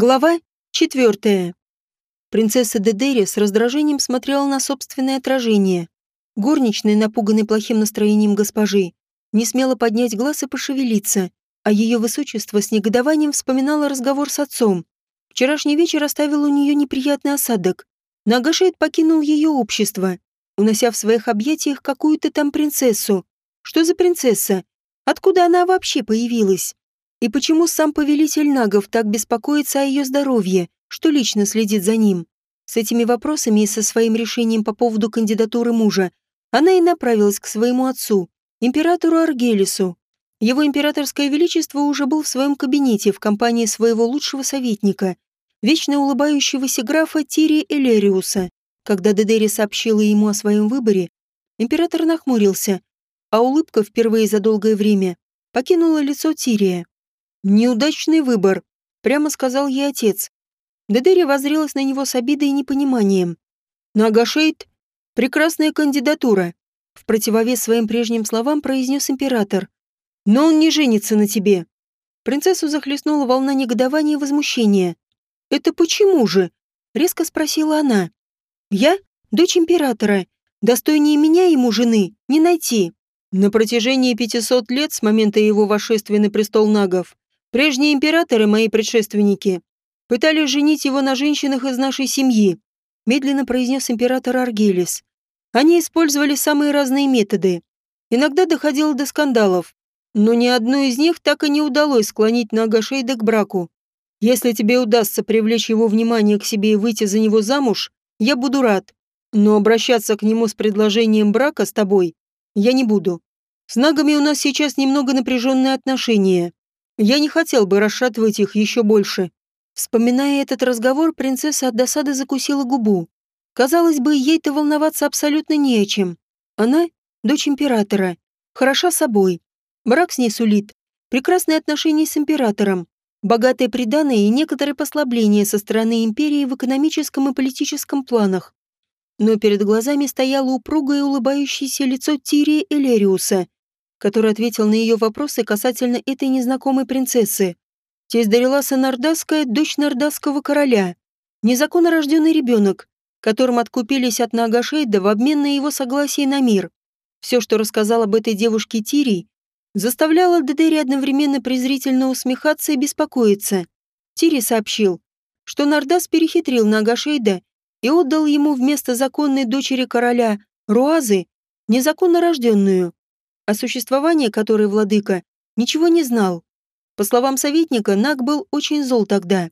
Глава четвертая. Принцесса Дедери с раздражением смотрела на собственное отражение. Горничная, напуганная плохим настроением госпожи, не смела поднять глаз и пошевелиться, а ее высочество с негодованием вспоминало разговор с отцом. Вчерашний вечер оставил у нее неприятный осадок. Нагашейд покинул ее общество, унося в своих объятиях какую-то там принцессу. Что за принцесса? Откуда она вообще появилась? И почему сам повелитель Нагов так беспокоится о ее здоровье, что лично следит за ним? С этими вопросами и со своим решением по поводу кандидатуры мужа она и направилась к своему отцу, императору Аргелису. Его императорское величество уже был в своем кабинете в компании своего лучшего советника, вечно улыбающегося графа Тири Элериуса. Когда Дедери сообщила ему о своем выборе, император нахмурился, а улыбка впервые за долгое время покинула лицо Тирия. «Неудачный выбор», — прямо сказал ей отец. Дедери возрилась на него с обидой и непониманием. «Нагашейд — прекрасная кандидатура», — в противовес своим прежним словам произнес император. «Но он не женится на тебе». Принцессу захлестнула волна негодования и возмущения. «Это почему же?» — резко спросила она. «Я — дочь императора. Достойнее меня ему жены не найти». На протяжении 500 лет с момента его восшествия на престол нагов Прежние императоры, мои предшественники, пытались женить его на женщинах из нашей семьи, медленно произнес император Аргелис. Они использовали самые разные методы. Иногда доходило до скандалов, но ни одну из них так и не удалось склонить Нагашейда к браку. Если тебе удастся привлечь его внимание к себе и выйти за него замуж, я буду рад. Но обращаться к нему с предложением брака с тобой я не буду. С нагами у нас сейчас немного напряженные отношения. Я не хотел бы расшатывать их еще больше. Вспоминая этот разговор, принцесса от досады закусила губу. Казалось бы, ей-то волноваться абсолютно не о чем. Она — дочь императора, хороша собой. Брак с ней сулит. Прекрасные отношения с императором. Богатое приданое и некоторые послабления со стороны империи в экономическом и политическом планах. Но перед глазами стояло упругое улыбающееся лицо Тирия Элериуса, который ответил на ее вопросы касательно этой незнакомой принцессы. Тесть Дариласа Нардасская, дочь Нардасского короля. Незаконно рожденный ребенок, которым откупились от Нагашейда в обмен на его согласие на мир. Все, что рассказал об этой девушке Тирий, заставляло Дедери одновременно презрительно усмехаться и беспокоиться. Тири сообщил, что Нардас перехитрил Нагашейда и отдал ему вместо законной дочери короля Руазы незаконно рожденную о существовании которой владыка ничего не знал. По словам советника, Наг был очень зол тогда.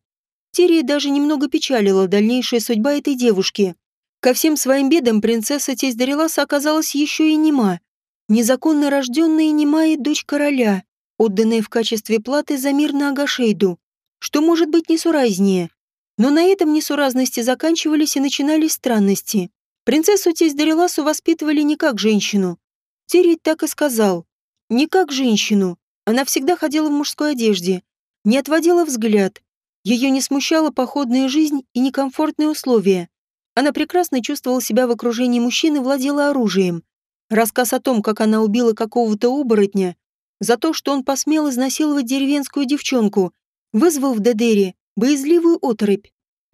Тирия даже немного печалила дальнейшая судьба этой девушки. Ко всем своим бедам принцесса тесть Дариласа оказалась еще и нема. Незаконно рожденная и немая дочь короля, отданная в качестве платы за мир на Агашейду, что может быть несуразнее. Но на этом несуразности заканчивались и начинались странности. Принцессу тесть Дариласу воспитывали не как женщину, Тирит так и сказал. Не как женщину. Она всегда ходила в мужской одежде. Не отводила взгляд. Ее не смущала походная жизнь и некомфортные условия. Она прекрасно чувствовала себя в окружении мужчин и владела оружием. Рассказ о том, как она убила какого-то оборотня, за то, что он посмел изнасиловать деревенскую девчонку, вызвал в Дедере боязливую оторопь.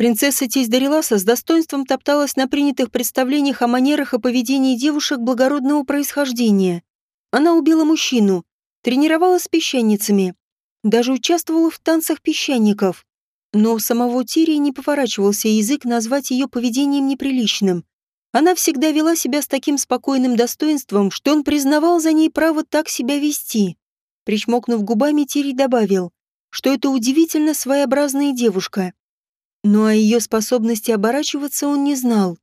Принцесса тесть Дариласа с достоинством топталась на принятых представлениях о манерах и поведении девушек благородного происхождения. Она убила мужчину, тренировалась с песчаницами, даже участвовала в танцах песчаников. Но у самого Тирии не поворачивался язык назвать ее поведением неприличным. Она всегда вела себя с таким спокойным достоинством, что он признавал за ней право так себя вести. Причмокнув губами, Тирий добавил, что это удивительно своеобразная девушка. Но о ее способности оборачиваться он не знал.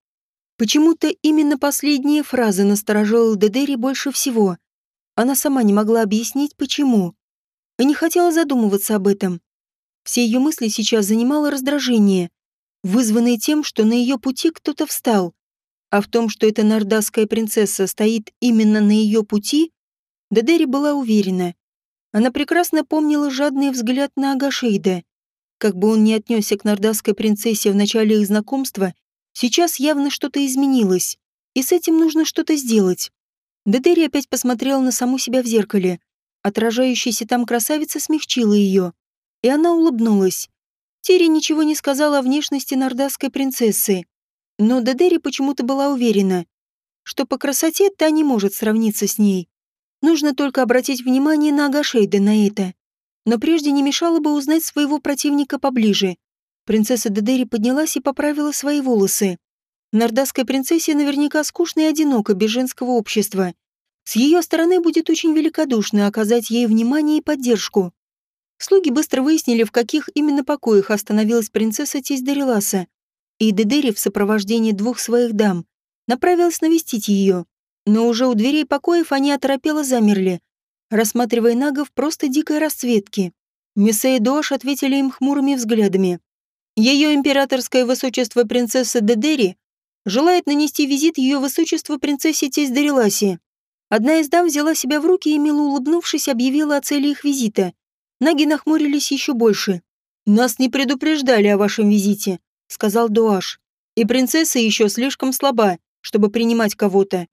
Почему-то именно последняя фраза насторожила Дедери больше всего. Она сама не могла объяснить, почему. И не хотела задумываться об этом. Все ее мысли сейчас занимало раздражение, вызванное тем, что на ее пути кто-то встал. А в том, что эта нордасская принцесса стоит именно на ее пути, Дедери была уверена. Она прекрасно помнила жадный взгляд на Агашейда, как бы он ни отнесся к нордасской принцессе в начале их знакомства, сейчас явно что-то изменилось, и с этим нужно что-то сделать. Дедери опять посмотрела на саму себя в зеркале. Отражающаяся там красавица смягчила ее, и она улыбнулась. Тири ничего не сказала о внешности нордасской принцессы, но Дедери почему-то была уверена, что по красоте та не может сравниться с ней. Нужно только обратить внимание на Агашейда на это. Но прежде не мешало бы узнать своего противника поближе. Принцесса Дедери поднялась и поправила свои волосы. Нордасской принцессе наверняка скучно и одиноко без женского общества. С ее стороны будет очень великодушно оказать ей внимание и поддержку. Слуги быстро выяснили, в каких именно покоях остановилась принцесса Тиздареласа, и Дедери в сопровождении двух своих дам направилась навестить ее. Но уже у дверей покоев они оторопело замерли, рассматривая нагов просто дикой расцветки. Миссе и Дош ответили им хмурыми взглядами. Ее императорское высочество принцесса Дедери желает нанести визит ее высочеству принцессе Тиздареласе. Одна из дам взяла себя в руки и, мило улыбнувшись, объявила о цели их визита. Наги нахмурились еще больше. «Нас не предупреждали о вашем визите», — сказал Дуаш. «И принцесса еще слишком слаба, чтобы принимать кого-то».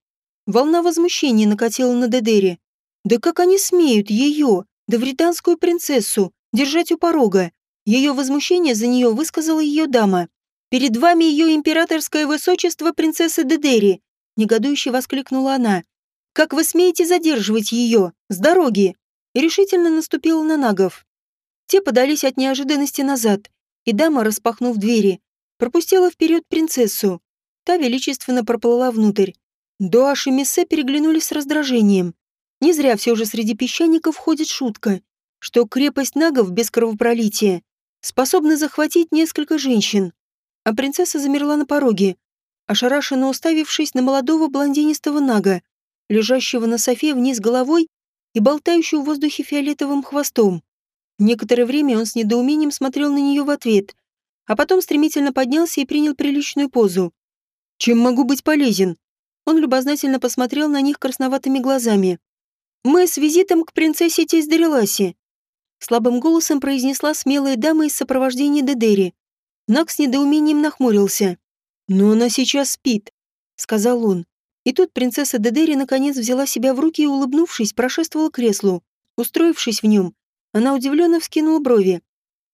Волна возмущения накатила на Дедере. «Да как они смеют ее, да британскую принцессу, держать у порога?» Ее возмущение за нее высказала ее дама. «Перед вами ее императорское высочество принцесса Дедери», — негодующе воскликнула она. «Как вы смеете задерживать ее? С дороги!» и решительно наступила на нагов. Те подались от неожиданности назад, и дама, распахнув двери, пропустила вперед принцессу. Та величественно проплыла внутрь. Дуаш и Мессе переглянулись с раздражением. Не зря все же среди песчаников ходит шутка, что крепость нагов без кровопролития способна захватить несколько женщин. А принцесса замерла на пороге, ошарашенно уставившись на молодого блондинистого нага, лежащего на софе вниз головой и болтающую в воздухе фиолетовым хвостом. Некоторое время он с недоумением смотрел на нее в ответ, а потом стремительно поднялся и принял приличную позу. «Чем могу быть полезен?» Он любознательно посмотрел на них красноватыми глазами. «Мы с визитом к принцессе Тейсдареласе», слабым голосом произнесла смелая дама из сопровождения Дедери. Нак с недоумением нахмурился. «Но она сейчас спит», — сказал он. И тут принцесса Дедери наконец взяла себя в руки и, улыбнувшись, прошествовала к креслу. Устроившись в нем, она удивленно вскинула брови.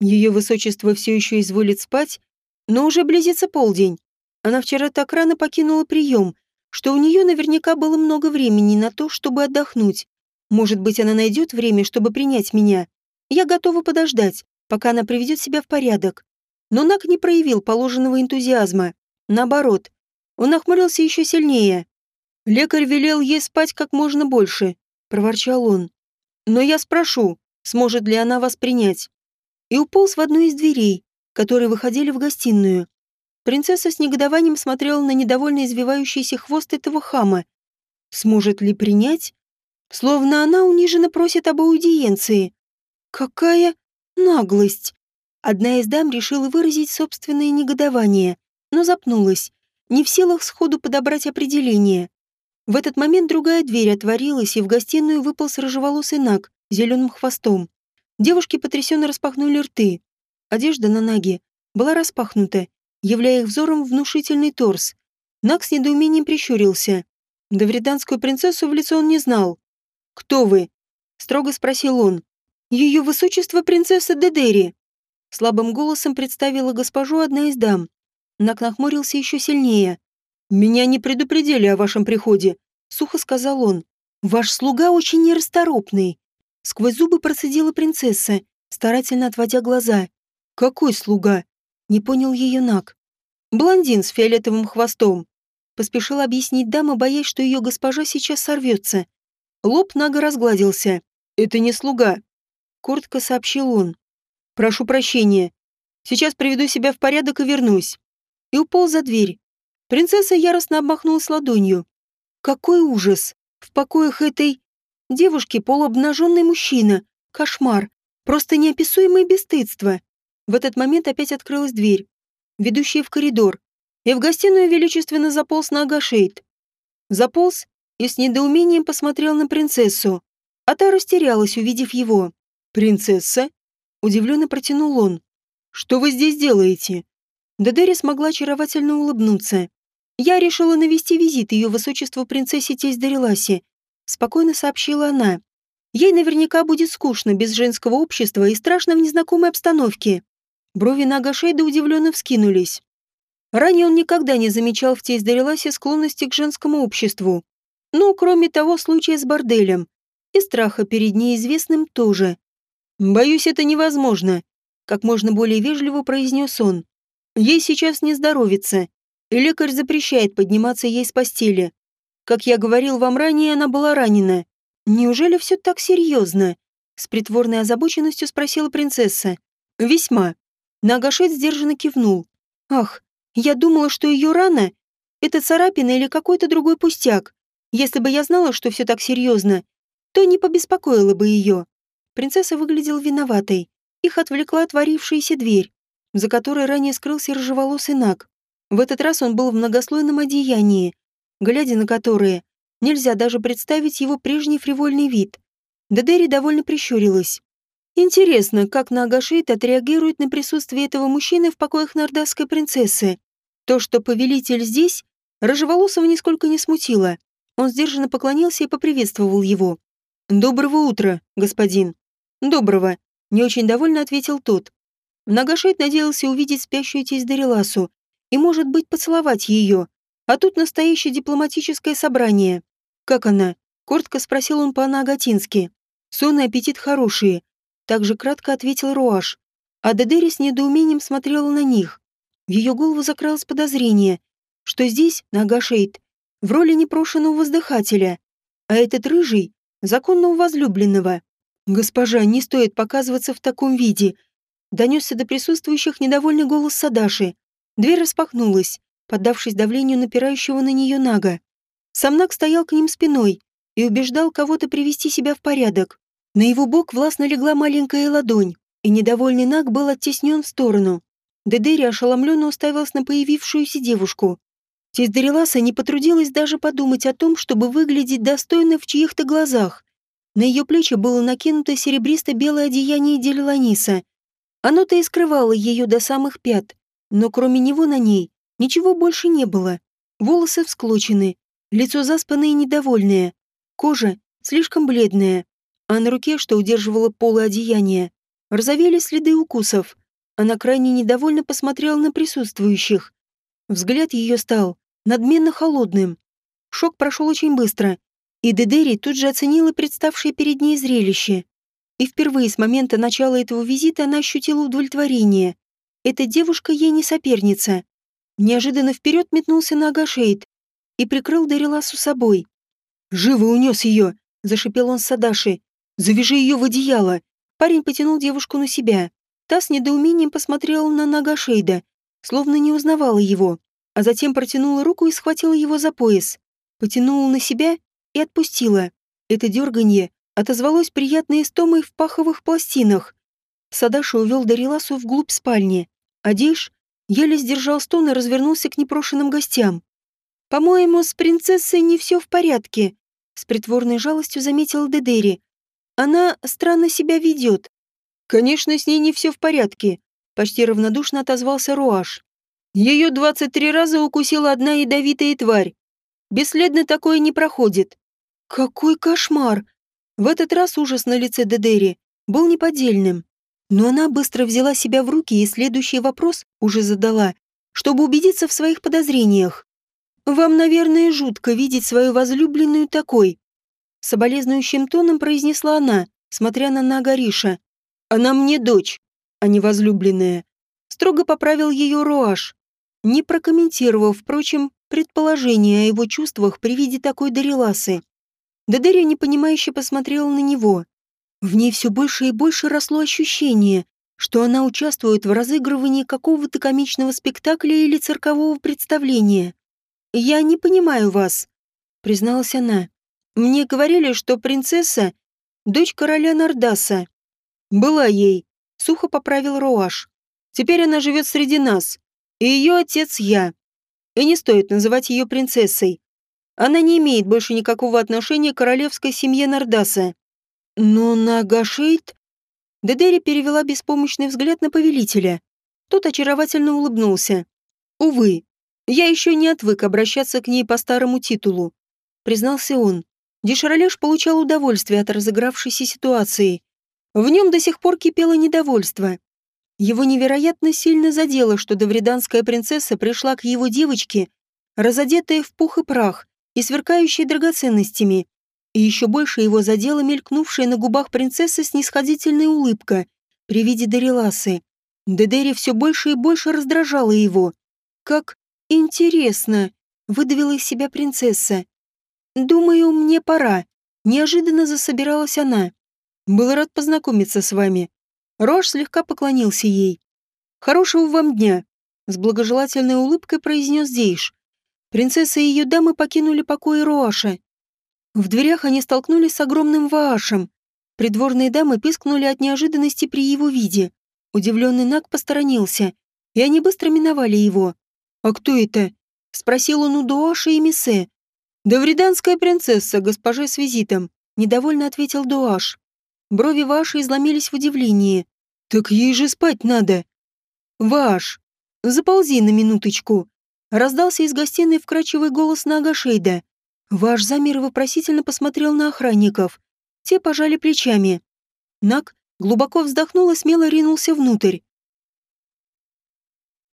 Ее высочество все еще изволит спать, но уже близится полдень. Она вчера так рано покинула прием, что у нее наверняка было много времени на то, чтобы отдохнуть. Может быть, она найдет время, чтобы принять меня. Я готова подождать, пока она приведет себя в порядок. Но Нак не проявил положенного энтузиазма. Наоборот, он нахмурился еще сильнее. Лекарь велел ей спать как можно больше, проворчал он. Но я спрошу, сможет ли она вас принять. И уполз в одну из дверей, которые выходили в гостиную. Принцесса с негодованием смотрела на недовольно извивающийся хвост этого хама. Сможет ли принять? Словно она униженно просит об аудиенции. Какая наглость! Одна из дам решила выразить собственное негодование, но запнулась, не в силах сходу подобрать определение. В этот момент другая дверь отворилась, и в гостиную выполз рыжеволосый наг с зеленым хвостом. Девушки потрясенно распахнули рты. Одежда на наге была распахнута, являя их взором внушительный торс. Наг с недоумением прищурился. Да вреданскую принцессу в лицо он не знал. «Кто вы?» — строго спросил он. «Ее высочество принцесса Дедери!» Слабым голосом представила госпожу одна из дам. Нак нахмурился еще сильнее. «Меня не предупредили о вашем приходе», — сухо сказал он. «Ваш слуга очень нерасторопный». Сквозь зубы процедила принцесса, старательно отводя глаза. «Какой слуга?» — не понял ее Нак. «Блондин с фиолетовым хвостом», — поспешил объяснить дама, боясь, что ее госпожа сейчас сорвется. Лоб Нага разгладился. «Это не слуга», — коротко сообщил он. «Прошу прощения. Сейчас приведу себя в порядок и вернусь». И упал за дверь, Принцесса яростно обмахнулась ладонью. Какой ужас! В покоях этой девушки полуобнаженный мужчина. Кошмар. Просто неописуемое бесстыдство. В этот момент опять открылась дверь, ведущая в коридор, и в гостиную величественно заполз на Агашейд. Заполз и с недоумением посмотрел на принцессу, а та растерялась, увидев его. «Принцесса?» — удивленно протянул он. «Что вы здесь делаете?» Дедери смогла очаровательно улыбнуться. Я решила навести визит ее высочеству принцессе тесть Дариласе, спокойно сообщила она. Ей наверняка будет скучно без женского общества и страшно в незнакомой обстановке. Брови Нагашейда удивленно вскинулись. Ранее он никогда не замечал в тесть Дареласе склонности к женскому обществу. Ну, кроме того случая с борделем. И страха перед неизвестным тоже. «Боюсь, это невозможно», — как можно более вежливо произнес он. «Ей сейчас не здоровится, и лекарь запрещает подниматься ей с постели. Как я говорил вам ранее, она была ранена. Неужели все так серьезно?» С притворной озабоченностью спросила принцесса. «Весьма». Нагашет сдержанно кивнул. «Ах, я думала, что ее рана — это царапина или какой-то другой пустяк. Если бы я знала, что все так серьезно, то не побеспокоила бы ее». Принцесса выглядела виноватой. Их отвлекла отворившаяся дверь, за которой ранее скрылся рыжеволосый наг. В этот раз он был в многослойном одеянии, глядя на которое, нельзя даже представить его прежний фривольный вид. Дедери довольно прищурилась. Интересно, как Нагашит отреагирует на присутствие этого мужчины в покоях нордасской принцессы. То, что повелитель здесь, Рыжеволосого нисколько не смутило. Он сдержанно поклонился и поприветствовал его. «Доброго утра, господин». «Доброго», — не очень довольно ответил тот. Нагашит надеялся увидеть спящую тесть Дариласу и, может быть, поцеловать ее. А тут настоящее дипломатическое собрание. «Как она?» — коротко спросил он по-анагатински. «Сон и аппетит хорошие», — также кратко ответил Руаш. А Дедери с недоумением смотрела на них. В ее голову закралось подозрение, что здесь, на Агашейд, в роли непрошенного воздыхателя, а этот рыжий — законного возлюбленного. «Госпожа, не стоит показываться в таком виде», — донесся до присутствующих недовольный голос Садаши. Дверь распахнулась, поддавшись давлению напирающего на нее Нага. Сам Наг стоял к ним спиной и убеждал кого-то привести себя в порядок. На его бок властно легла маленькая ладонь, и недовольный Наг был оттеснен в сторону. Дедери ошеломленно уставилась на появившуюся девушку. Тесть Дариласа не потрудилась даже подумать о том, чтобы выглядеть достойно в чьих-то глазах. На ее плечи было накинуто серебристо-белое одеяние Делиланиса. Оно-то и скрывало ее до самых пят, но кроме него на ней ничего больше не было. Волосы всклочены, лицо заспанное и недовольное, кожа слишком бледная, а на руке, что удерживало полы одеяния, разовели следы укусов. Она крайне недовольно посмотрела на присутствующих. Взгляд ее стал надменно холодным. Шок прошел очень быстро, и Дедери тут же оценила представшее перед ней зрелище. И впервые с момента начала этого визита она ощутила удовлетворение. Эта девушка ей не соперница. Неожиданно вперед метнулся на Агашейд и прикрыл Дариласу собой. «Живо унес ее!» – зашипел он Садаши. «Завяжи ее в одеяло!» Парень потянул девушку на себя. Та с недоумением посмотрела на Нагашейда, словно не узнавала его, а затем протянула руку и схватила его за пояс. Потянула на себя и отпустила. Это дерганье отозвалось приятной истомой в паховых пластинах. Садаша увел Дариласу вглубь спальни. Адиш еле сдержал стон и развернулся к непрошенным гостям. «По-моему, с принцессой не все в порядке», — с притворной жалостью заметил Дедери. «Она странно себя ведет». «Конечно, с ней не все в порядке», — почти равнодушно отозвался Руаш. «Ее двадцать три раза укусила одна ядовитая тварь. Бесследно такое не проходит». «Какой кошмар!» В этот раз ужас на лице Дедери был неподдельным. Но она быстро взяла себя в руки и следующий вопрос уже задала, чтобы убедиться в своих подозрениях. «Вам, наверное, жутко видеть свою возлюбленную такой», соболезнующим тоном произнесла она, смотря на Нагариша. «Она мне дочь, а не возлюбленная», строго поправил ее Руаш, не прокомментировав, впрочем, предположение о его чувствах при виде такой Дариласы. Дадерия непонимающе посмотрела на него. В ней все больше и больше росло ощущение, что она участвует в разыгрывании какого-то комичного спектакля или циркового представления. «Я не понимаю вас», — призналась она. «Мне говорили, что принцесса — дочь короля Нардаса». «Была ей», — сухо поправил Роаш. «Теперь она живет среди нас, и ее отец я. И не стоит называть ее принцессой. Она не имеет больше никакого отношения к королевской семье Нардаса. «Но Нагашейт...» Дедери перевела беспомощный взгляд на повелителя. Тот очаровательно улыбнулся. «Увы, я еще не отвык обращаться к ней по старому титулу», признался он. Дешаролеш получал удовольствие от разыгравшейся ситуации. В нем до сих пор кипело недовольство. Его невероятно сильно задело, что давриданская принцесса пришла к его девочке, разодетая в пух и прах и сверкающая драгоценностями. И еще больше его задела мелькнувшая на губах принцессы снисходительная улыбка при виде Дариласы. Дедери все больше и больше раздражала его. «Как интересно!» — выдавила из себя принцесса. «Думаю, мне пора». Неожиданно засобиралась она. «Был рад познакомиться с вами». Рош слегка поклонился ей. «Хорошего вам дня!» С благожелательной улыбкой произнес Дейш. Принцесса и ее дамы покинули покои Роаша. В дверях они столкнулись с огромным Ваашем. Придворные дамы пискнули от неожиданности при его виде. Удивленный Наг посторонился, и они быстро миновали его. «А кто это?» — спросил он у Дуаша и Миссе. «Давриданская принцесса, госпожа с визитом», — недовольно ответил Дуаш. Брови Ваши изломились в удивлении. «Так ей же спать надо!» «Ваш, заползи на минуточку!» Раздался из гостиной вкрачивый голос Нага. Ваш замер вопросительно посмотрел на охранников. Те пожали плечами. Наг глубоко вздохнул и смело ринулся внутрь.